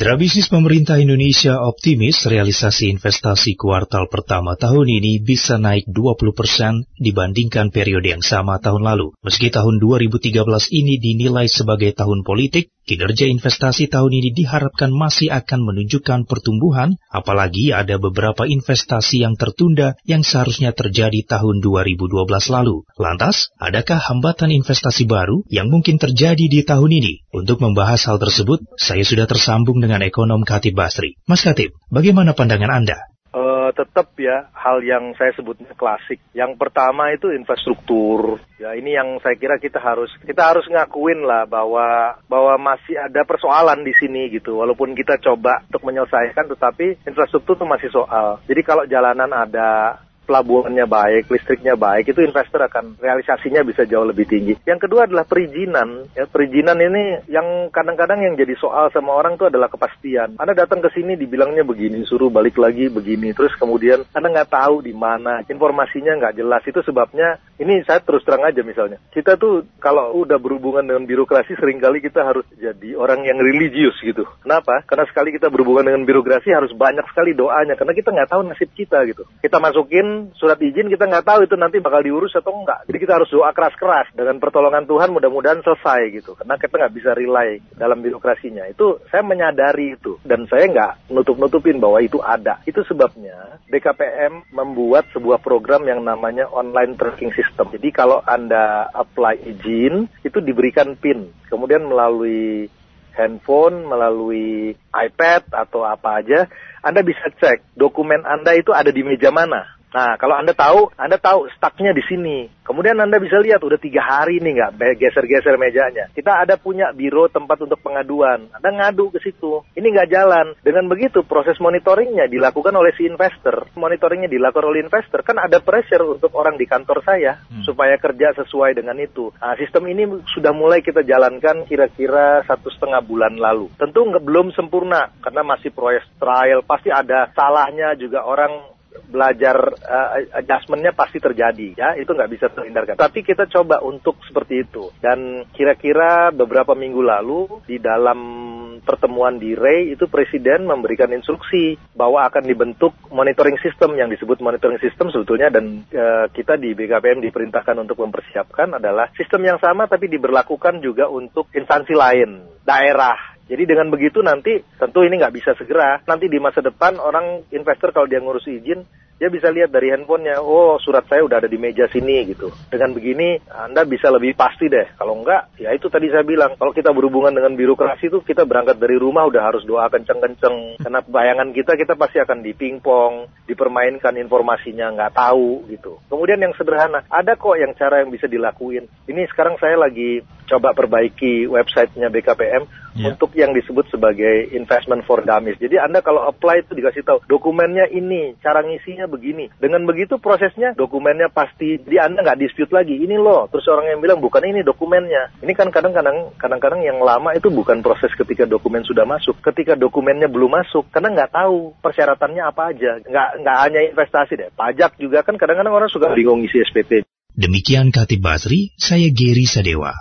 Mitra bisnis pemerintah Indonesia optimis realisasi investasi kuartal pertama tahun ini bisa naik 20 persen dibandingkan periode yang sama tahun lalu. Meski tahun 2013 ini dinilai sebagai tahun politik, kinerja investasi tahun ini diharapkan masih akan menunjukkan pertumbuhan, apalagi ada beberapa investasi yang tertunda yang seharusnya terjadi tahun 2012 lalu. Lantas, adakah hambatan investasi baru yang mungkin terjadi di tahun ini? Untuk membahas hal tersebut, saya sudah tersambung dengan ekonom Katib Basri. Mas Katib, bagaimana pandangan Anda? Uh, tetap ya hal yang saya sebutnya klasik. Yang pertama itu infrastruktur. Ya ini yang saya kira kita harus kita harus ngakuin lah bahwa bahwa masih ada persoalan di sini gitu. Walaupun kita coba untuk menyelesaikan, tetapi infrastruktur itu masih soal. Jadi kalau jalanan ada pelabuhannya baik, listriknya baik, itu investor akan realisasinya bisa jauh lebih tinggi. Yang kedua adalah perizinan. Ya, perizinan ini yang kadang-kadang yang jadi soal sama orang itu adalah kepastian. Anda datang ke sini dibilangnya begini, suruh balik lagi begini, terus kemudian Anda nggak tahu di mana, informasinya nggak jelas. Itu sebabnya ini saya terus terang aja misalnya. Kita tuh kalau udah berhubungan dengan birokrasi sering kali kita harus jadi orang yang religius gitu. Kenapa? Karena sekali kita berhubungan dengan birokrasi harus banyak sekali doanya karena kita nggak tahu nasib kita gitu. Kita masukin surat izin kita nggak tahu itu nanti bakal diurus atau enggak. Jadi kita harus doa keras-keras dengan pertolongan Tuhan mudah-mudahan selesai gitu. Karena kita nggak bisa rely dalam birokrasinya. Itu saya menyadari itu dan saya nggak nutup-nutupin bahwa itu ada. Itu sebabnya BKPM membuat sebuah program yang namanya online tracking system. Jadi kalau anda apply izin itu diberikan PIN. Kemudian melalui handphone, melalui iPad atau apa aja, Anda bisa cek dokumen Anda itu ada di meja mana. Nah, kalau Anda tahu, Anda tahu stucknya di sini. Kemudian Anda bisa lihat udah tiga hari nih nggak geser-geser mejanya. Kita ada punya biro tempat untuk pengaduan. Anda ngadu ke situ. Ini nggak jalan. Dengan begitu proses monitoringnya dilakukan oleh si investor. Monitoringnya dilakukan oleh investor. Kan ada pressure untuk orang di kantor saya hmm. supaya kerja sesuai dengan itu. Nah, sistem ini sudah mulai kita jalankan kira-kira satu setengah bulan lalu. Tentu belum sempurna karena masih proyek trial. Pasti ada salahnya juga orang belajar uh, adjustmentnya pasti terjadi ya. Itu nggak bisa terhindarkan. Tapi kita coba untuk seperti itu. Dan kira-kira beberapa minggu lalu di dalam pertemuan di Ray itu presiden memberikan instruksi bahwa akan dibentuk monitoring system. Yang disebut monitoring system sebetulnya dan uh, kita di BKPM diperintahkan untuk mempersiapkan adalah sistem yang sama tapi diberlakukan juga untuk instansi lain daerah jadi dengan begitu nanti tentu ini nggak bisa segera. Nanti di masa depan orang investor kalau dia ngurus izin dia bisa lihat dari handphonenya, oh surat saya udah ada di meja sini gitu. Dengan begini Anda bisa lebih pasti deh. Kalau enggak, ya itu tadi saya bilang, kalau kita berhubungan dengan birokrasi itu kita berangkat dari rumah udah harus doa kenceng-kenceng. Karena bayangan kita kita pasti akan dipingpong, dipermainkan informasinya nggak tahu gitu. Kemudian yang sederhana, ada kok yang cara yang bisa dilakuin. Ini sekarang saya lagi coba perbaiki websitenya BKPM yeah. untuk yang disebut sebagai investment for dummies. Jadi Anda kalau apply itu dikasih tahu dokumennya ini, cara ngisinya begini. Dengan begitu prosesnya dokumennya pasti di Anda nggak dispute lagi. Ini loh. Terus orang yang bilang bukan ini dokumennya. Ini kan kadang-kadang kadang-kadang yang lama itu bukan proses ketika dokumen sudah masuk. Ketika dokumennya belum masuk karena nggak tahu persyaratannya apa aja. Nggak nggak hanya investasi deh. Pajak juga kan kadang-kadang orang suka bingung isi SPT. Demikian Katib Basri, saya Geri Sadewa.